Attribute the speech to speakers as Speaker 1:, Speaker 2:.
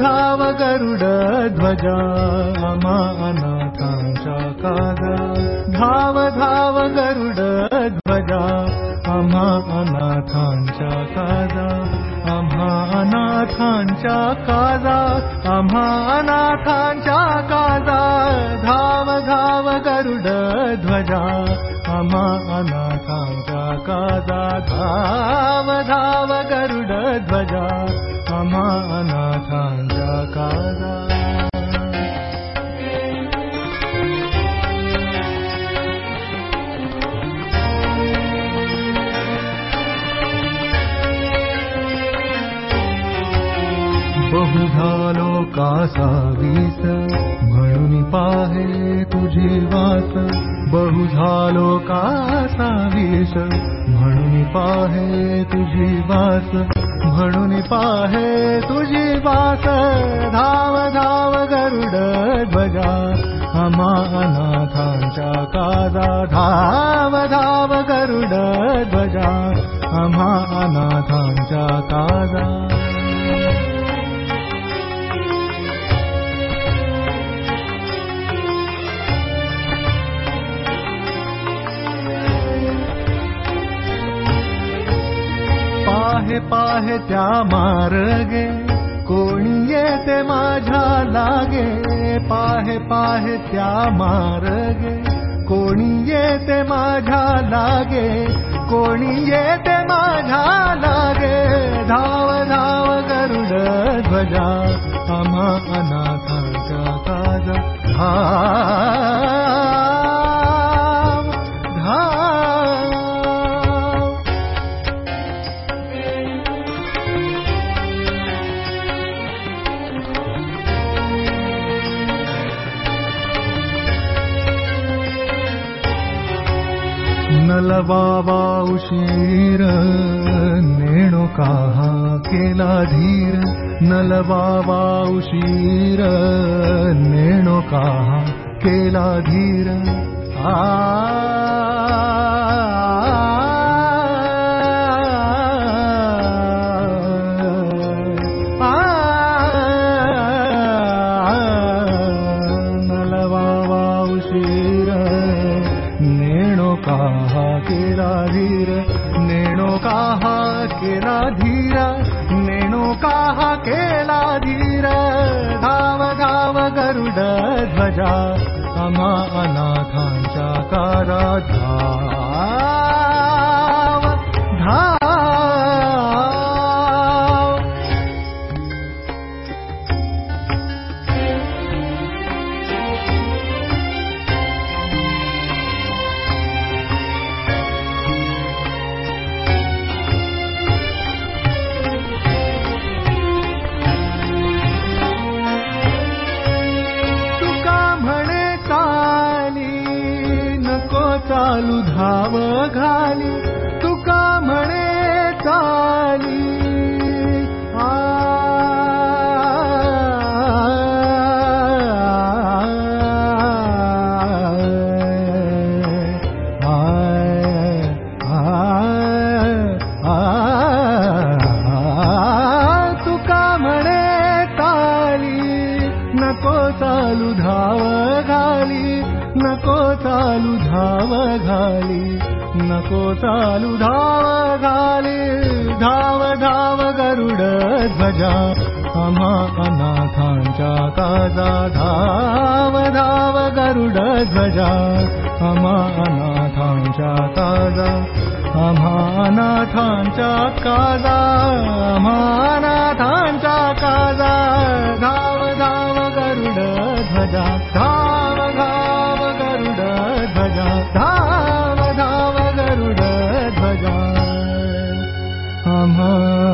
Speaker 1: गरुड ध्वजा अनाथांचा काजा धाव धाव गरुड ध्वजा अनाथांचा काजा अनाथांचा काजा अनाथांचा काजा धाव धाव गरुड ध्वजा अनाथांचा काजा धाव धाव गरुड ध्वजा बहुधालो कासावीस म्हणून पाहे तुझी वास बहुधालो कासावीस म्हणून पाहे तुझी वास म्हणून पाहे तुझी वास धाव धाव गरुड ध्वजा अनाथांच्या काजा धाव धाव गरुड ध्वजा अनाथांच्या काजा पाहे पाहे त्या मार्गे. कोणी येते माझ्या लागे. पाहे पाहे त्या मार्गे. कोणी येते माझ्या लागे. कोणी येते माझ्या लागे. धाव धाव गरुड ध्वजा. अमा अनाथांचा काजा धाव नलबाबा उशीर नेणो काहा केला धीर नलबाबा उशीर नेणो काहा केला धीर आ नलबाबा उशीर धीर नेणो काहा केला धीर नेणो काहा केला धीर धाव धाव गरुड ध्वजा अमा कारा चालू धाव घाली तुका म्हणे चाली नको चालू घाली नको चालू धाव धाव गरुड अनाथांच्या काजा धाव धाव गरुड ध्वजा आम्हा अनाथांच्या काजा आम्हा अनाथांच्या काजा धाव गरुड ध्वजा Namah